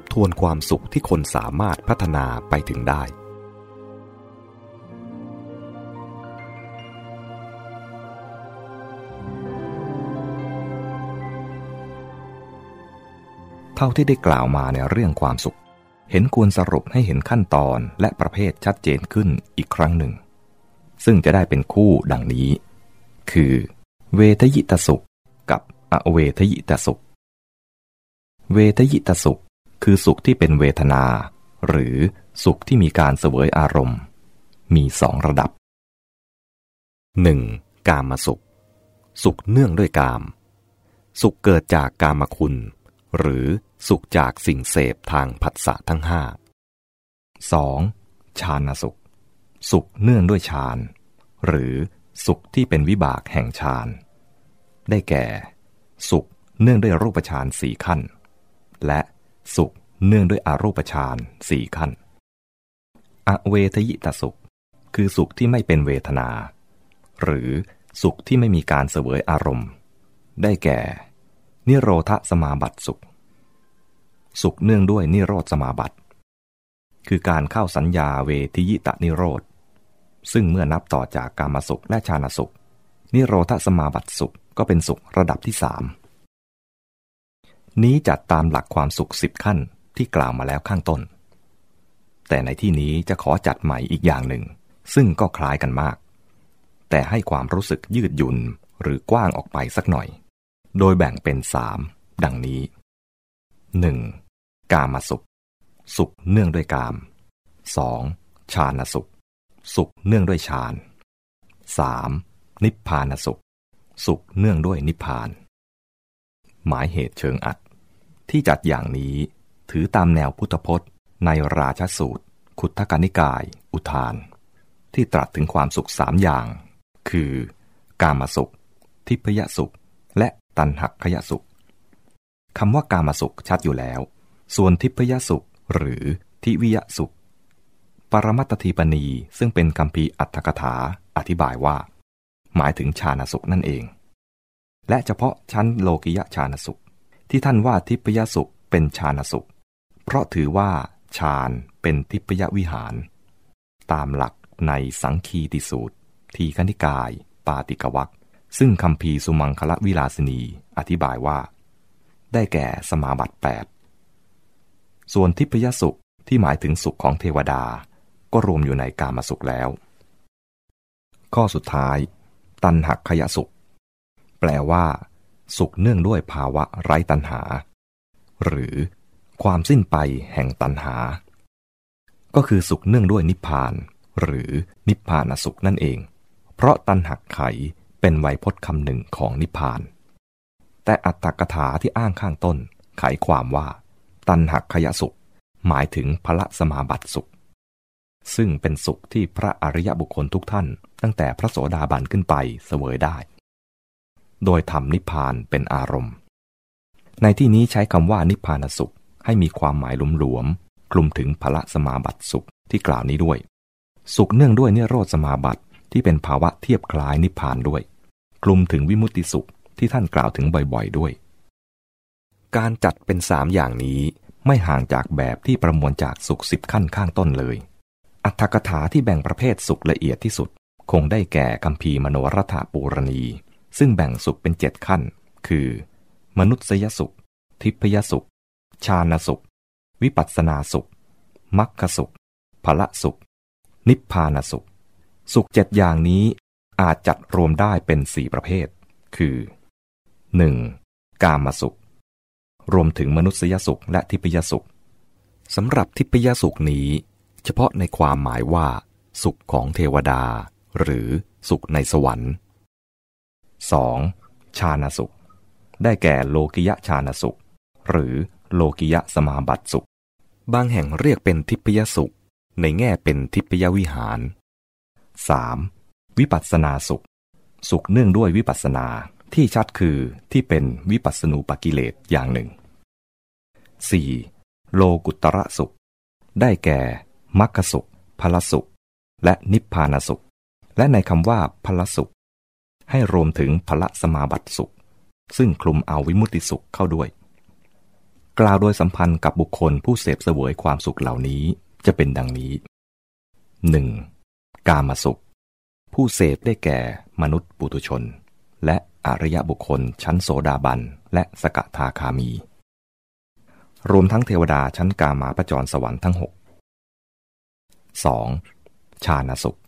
บทวนความสุขที่คนสามารถพัฒนาไปถึงได้ เท่าที่ได้กล่าวมาในเรื่องความสุข เห็นควรสรุปให้เห็นขั้นตอนและประเภทชัดเจนขึ้นอีกครั้งหนึ่ง ซึ่งจะได้เป็นคู่ดังนี้ คือ เวทยิตสุขกับอเวทยิตสุข เวทยิตสุข คือสุขที่เป็นเวทนา หรือสุขที่มีการเสวยอารมณ์ มีสองระดับ 1. กามสุข สุขเนื่องด้วยกาม สุขเกิดจากกามคุณ หรือสุขจากสิ่งเสพทางผัสสะทั้งห้า 2. ฌานสุข สุขเนื่องด้วยฌาน หรือสุขที่เป็นวิบากแห่งฌาน ได้แก่ สุขเนื่องด้วยรูปฌานสี่ขั้น และ สุขเนื่องด้วยอารูปฌานสี่ขั้น อเวทยิตสุข คือสุขที่ไม่เป็นเวทนา หรือสุขที่ไม่มีการเสวยอารมณ์ ได้แก่ นิโรธสมาบัติสุข สุขเนื่องด้วยนิโรธสมาบัติ คือการเข้าสัญญาเวทิยิตนิโรธ ซึ่งเมื่อนับต่อจากกามสุขและฌานสุข นิโรธสมาบัติสุขก็เป็นสุขระดับที่สาม นี้จัดตามหลักความสุขสิบขั้นที่กล่าวมาแล้วข้างต้น แต่ในที่นี้จะขอจัดใหม่อีกอย่างหนึ่ง ซึ่งก็คล้ายกันมาก แต่ให้ความรู้สึกยืดหยุ่นหรือกว้างออกไปสักหน่อย โดยแบ่งเป็นสามดังนี้ 1. กามาสุข สุขเนื่องด้วยกาม 2. ฌานสุข สุขเนื่องด้วยฌาน 3. นิพพานสุข สุขเนื่องด้วยนิพพาน หมายเหตุเชิงอัด ที่จัดอย่างนี้ถือตามแนวพุทธพจน์ ในราชสูตร ขุทธกนิกาย อุทาน ที่ตรัสถึงความสุขสามอย่าง คือ กามสุข ทิพยสุข และตันหักขยสุขคำว่ากามสุขชัดอยู่แล้ว ส่วนทิพยสุขหรือทิวิยสุข ปรมัตถีปณีซึ่งเป็นคำพีอัตถกถาอธิบายว่า หมายถึงฌานสุขนั่นเอง และเฉพาะชั้นโลกิยฌานสุข ที่ท่านว่าทิพยสุขเป็นฌานสุข เพราะถือว่าฌานเป็นทิพยวิหาร ตามหลักในสังคีติสูตร ทีคณิกาย ปาติกวักซึ่งคำพีสุมังคละวิลาสินีอธิบายว่า ได้แก่สมาบัติ8ส่วนทิพยสุขที่หมายถึงสุขของเทวดา ก็รวมอยู่ในกามสุขแล้ว ข้อสุดท้าย ตันหักขยสุข แปลว่า สุขเนื่องด้วยภาวะไร้ตัณหา หรือความสิ้นไปแห่งตัณหา ก็คือสุขเนื่องด้วยนิพพาน หรือนิพพานสุขนั่นเอง เพราะตัณหักไขเป็นไวยพจน์คำหนึ่งของนิพพาน แต่อัตถกถาที่อ้างข้างต้นไขความว่า ตัณหักขยสุข หมายถึงพระสมาบัติสุข ซึ่งเป็นสุขที่พระอริยบุคคลทุกท่าน ตั้งแต่พระโสดาบันขึ้นไปเสวยได้ โดยทำนิพพานเป็นอารมณ์ ในที่นี้ใช้คำว่านิพพานสุข ให้มีความหมายหลวมๆคลุมถึงพละสมาบัติสุขที่กล่าวนี้ด้วย สุขเนื่องด้วยเนโรธสมาบัติที่เป็นภาวะเทียบคล้ายนิพพานด้วยคลุมถึงวิมุตติสุขที่ท่านกล่าวถึงบ่อยๆด้วย การจัดเป็นสามอย่างนี้ไม่ห่างจากแบบที่ประมวลจากสุขสิบขั้นข้างต้นเลย อัตถกถาที่แบ่งประเภทสุขละเอียดที่สุด คงได้แก่คำพีมโนรัฐปูรณี ซึ่งแบ่งสุขเป็นเจ็ดขั้น คือ มนุษยสุข ทิพยสุข ชาณสุข วิปัสนาสุขมัคคสุขภละสุข นิพพานสุข สุขเจ็ดอย่างนี้อาจจัดรวมได้เป็นสี่ประเภท คือ 1. กามสุข รวมถึงมนุษยสุขและทิพยสุขสำหรับทิพยสุขนี้ เฉพาะในความหมายว่า สุขของเทวดา หรือสุขในสวรรค์ 2. ชาณสุข ได้แก่โลกิยะชาณสุข หรือโลกิยะสมาบัติสุข บางแห่งเรียกเป็นทิพยสุข ในแง่เป็นทิพยวิหาร 3. วิปัสนาสุข สุขเนื่องด้วยวิปัสนาที่ชัดคือที่เป็นวิปัสนูปกิเลสอย่างหนึ่ง 4. โลกุตระสุข ได้แก่มัคคสุขพลสุข และนิพพานสุข และในคำว่าพลสุข ให้รวมถึงพละสมาบัติสุข ซึ่งคลุมเอาวิมุติสุขเข้าด้วย กล่าวโดยสัมพันธ์กับบุคคลผู้เสพเสวยความสุขเหล่านี้จะเป็นดังนี้ 1. กามสุข ผู้เสพได้แก่มนุษย์ปุตุชน และอริยบุคคลชั้นโสดาบัน และสกทาคามี รวมทั้งเทวดาชั้นกามาประจรสวรรค์ทั้งหก 2. ชาณสุข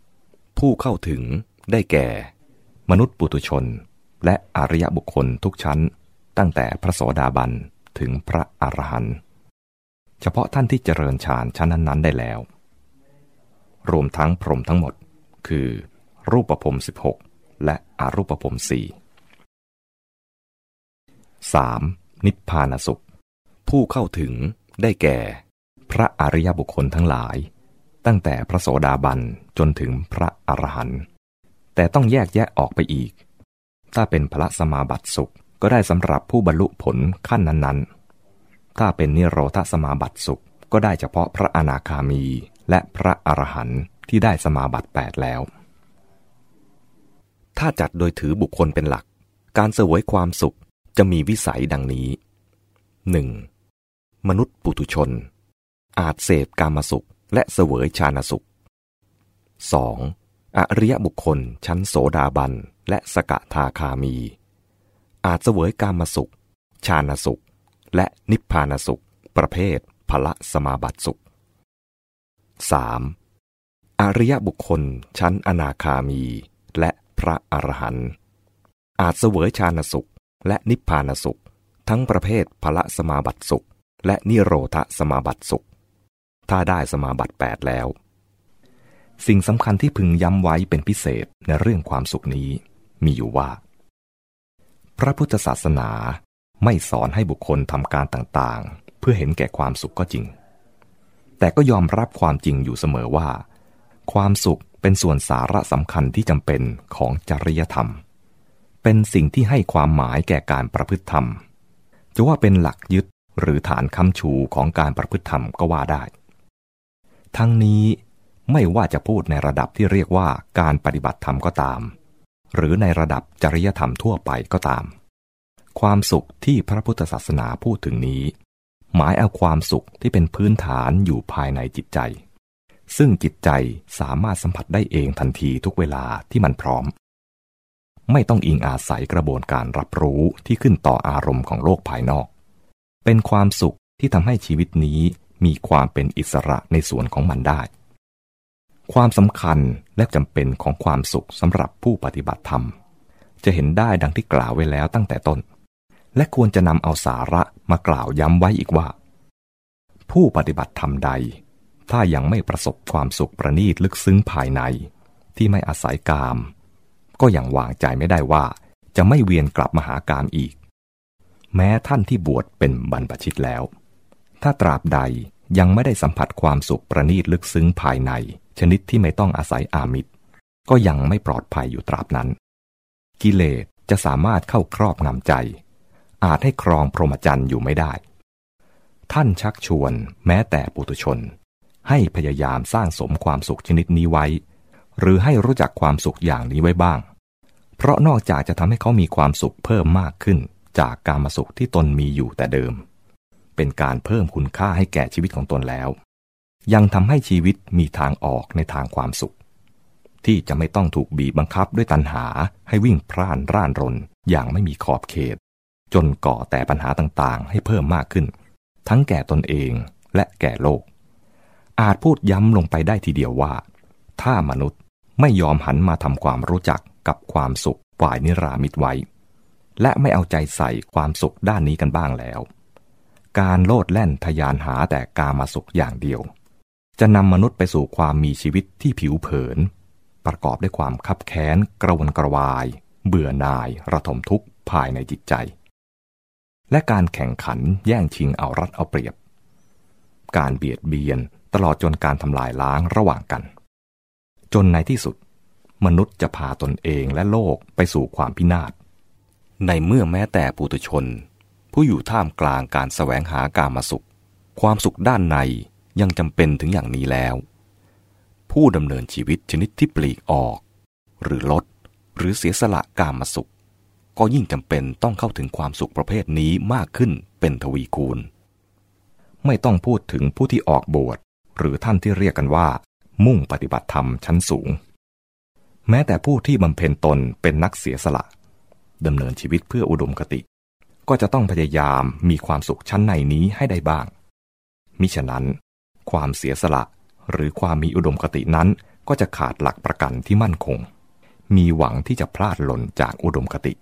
ผู้เข้าถึงได้แก่ มนุษย์ปุตุชน และอริยบุคคลทุกชั้น ตั้งแต่พระโสดาบันถึงพระอรหันต์เฉพาะท่านที่เจริญฌานชั้นนั้น ๆ ได้แล้ว รวมทั้งพรหมทั้งหมด คือรูปภพ16และอรูปภพ4 3. นิพพานสุข ผู้เข้าถึงได้แก่ พระอริยบุคคลทั้งหลาย ตั้งแต่พระโสดาบันจนถึงพระอรหันต์ แต่ต้องแยกแยะออกไปอีก ถ้าเป็นพระสมาบัติสุขก็ได้สำหรับผู้บรรลุผลขั้นนั้นๆ ถ้าเป็นนิโรธสมาบัติสุขก็ได้เฉพาะพระอนาคามีและพระอรหันต์ที่ได้สมาบัติ8แล้ว ถ้าจัดโดยถือบุคคลเป็นหลัก การเสวยความสุขจะมีวิสัยดังนี้ 1. มนุษย์ปุถุชน อาจเสพกามสุขและเสวยชาณสุข 2. อริยบุคคลชั้นโสดาบัน และสกทาคามี อาจเสวยกามสุข ชาณสุข และนิพพานสุข ประเภทพละสมาบัติสุข 3. อริยบุคคลชั้นอนาคามี และพระอรหันต์อาจเสวยชาณสุข และนิพพานสุข ทั้งประเภทพละสมาบัติสุข และนิโรธสมาบัติสุข ถ้าได้สมาบัติ8แล้ว สิ่งสำคัญที่พึงย้ำไว้เป็นพิเศษในเรื่องความสุขนี้มีอยู่ว่า พระพุทธศาสนาไม่สอนให้บุคคลทำการต่างๆ เพื่อเห็นแก่ความสุขก็จริง แต่ก็ยอมรับความจริงอยู่เสมอว่า ความสุขเป็นส่วนสาระสำคัญที่จำเป็นของจริยธรรม เป็นสิ่งที่ให้ความหมายแก่การประพฤติธรรม จะว่าเป็นหลักยึดหรือฐานคำชูของการประพฤติธรรมก็ว่าได้ ทั้งนี้ ไม่ว่าจะพูดในระดับที่เรียกว่าการปฏิบัติธรรมก็ตาม หรือในระดับจริยธรรมทั่วไปก็ตาม ความสุขที่พระพุทธศาสนาพูดถึงนี้ หมายเอาความสุขที่เป็นพื้นฐานอยู่ภายในจิตใจ ซึ่งจิตใจสามารถสัมผัสได้เองทันทีทุกเวลาที่มันพร้อม ไม่ต้องอิงอาศัยกระบวนการรับรู้ที่ขึ้นต่ออารมณ์ของโลกภายนอก เป็นความสุขที่ทำให้ชีวิตนี้มีความเป็นอิสระในส่วนของมันได้ ความสำคัญและจำเป็นของความสุขสำหรับผู้ปฏิบัติธรรม จะเห็นได้ดังที่กล่าวไว้แล้วตั้งแต่ต้น และควรจะนำเอาสาระมากล่าวย้ำไว้อีกว่า ผู้ปฏิบัติธรรมใด ถ้ายังไม่ประสบความสุขประณีตลึกซึ้งภายใน ที่ไม่อาศัยกาม ก็ยังวางใจไม่ได้ว่า จะไม่เวียนกลับมาหากามอีก แม้ท่านที่บวชเป็นบรรพชิตแล้ว ถ้าตราบใดยังไม่ได้สัมผัสความสุขประณีตลึกซึ้งภายใน ชนิดที่ไม่ต้องอาศัยอามิตร ก็ยังไม่ปลอดภัยอยู่ตราบนั้น กิเลสจะสามารถเข้าครอบงำใจ อาจให้ครองพรหมจรรย์อยู่ไม่ได้ ท่านชักชวนแม้แต่ปุถุชน ให้พยายามสร้างสมความสุขชนิดนี้ไว้ หรือให้รู้จักความสุขอย่างนี้ไว้บ้าง เพราะนอกจากจะทำให้เขามีความสุขเพิ่มมากขึ้นจากการมาสุขที่ตนมีอยู่แต่เดิม เป็นการเพิ่มคุณค่าให้แก่ชีวิตของตนแล้ว ยังทำให้ชีวิตมีทางออกในทางความสุข ที่จะไม่ต้องถูกบีบบังคับด้วยตัณหาให้วิ่งพร่านร่านรนอย่างไม่มีขอบเขต จนก่อแต่ปัญหาต่างๆ ให้เพิ่มมากขึ้น ทั้งแก่ตนเองและแก่โลก อาจพูดย้ำลงไปได้ทีเดียวว่า ถ้ามนุษย์ไม่ยอมหันมาทำความรู้จักกับความสุขฝ่ายนิรามิตไว้ และไม่เอาใจใส่ความสุขด้านนี้กันบ้างแล้ว การโลดแล่นทยานหาแต่กามาสุขอย่างเดียว จะนำมนุษย์ไปสู่ความมีชีวิตที่ผิวเผิน ประกอบด้วยความคับแค้น กระวนกระวาย เบื่อหน่าย ระทมทุกข์ภายในจิตใจ และการแข่งขันแย่งชิงเอารัดเอาเปรียบ การเบียดเบียนตลอดจนการทำลายล้างระหว่างกัน จนในที่สุด มนุษย์จะพาตนเองและโลกไปสู่ความพินาศ ในเมื่อแม้แต่ปุถุชน ผู้อยู่ท่ามกลางการสแสวงหาการมาสุข ความสุขด้านใน ยังจำเป็นถึงอย่างนี้แล้ว ผู้ดำเนินชีวิตชนิดที่ปลีกออก หรือลดหรือเสียสละกามสุข ก็ยิ่งจำเป็นต้องเข้าถึงความสุขประเภทนี้มากขึ้นเป็นทวีคูณ ไม่ต้องพูดถึงผู้ที่ออกบวชหรือท่านที่เรียกกันว่า มุ่งปฏิบัติธรรมชั้นสูง แม้แต่ผู้ที่บำเพ็ญตนเป็นนักเสียสละดำเนินชีวิตเพื่ออุดมคติ ก็จะต้องพยายามมีความสุขชั้นในนี้ให้ได้บ้าง มิฉะนั้น ความเสียสละ หรือความมีอุดมคตินั้นก็จะขาดหลักประกันที่มั่นคง มีหวังที่จะพลาดหล่นจากอุดมคติ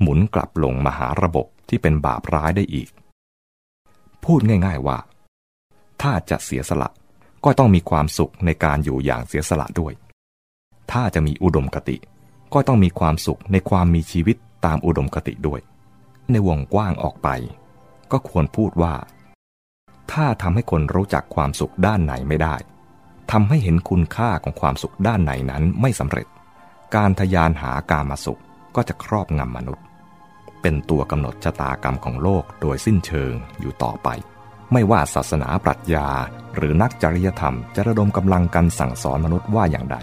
หมุนกลับลงมาหาระบบที่เป็นบาปร้ายได้อีก พูดง่าย ๆว่า ถ้าจะเสียสละก็ต้องมีความสุขในการอยู่อย่างเสียสละด้วย ถ้าจะมีอุดมคติ ก็ต้องมีความสุขในความมีชีวิตตามอุดมคติด้วย ในวงกว้างออกไป ก็ควรพูดว่า ถ้าทำให้คนรู้จักความสุขด้านไหนไม่ได้ทำให้เห็นคุณค่าของความสุขด้านในนั้นไม่สำเร็จ การทยานหาการมาสุขก็จะครอบงำมนุษย์ เป็นตัวกำหนดชะตากรรมของโลกโดยสิ้นเชิงอยู่ต่อไป ไม่ว่าศาสนาปรัชญา หรือนักจริยธรรมจะระดมกำลังกันสั่งสอนมนุษย์ว่าอย่างใด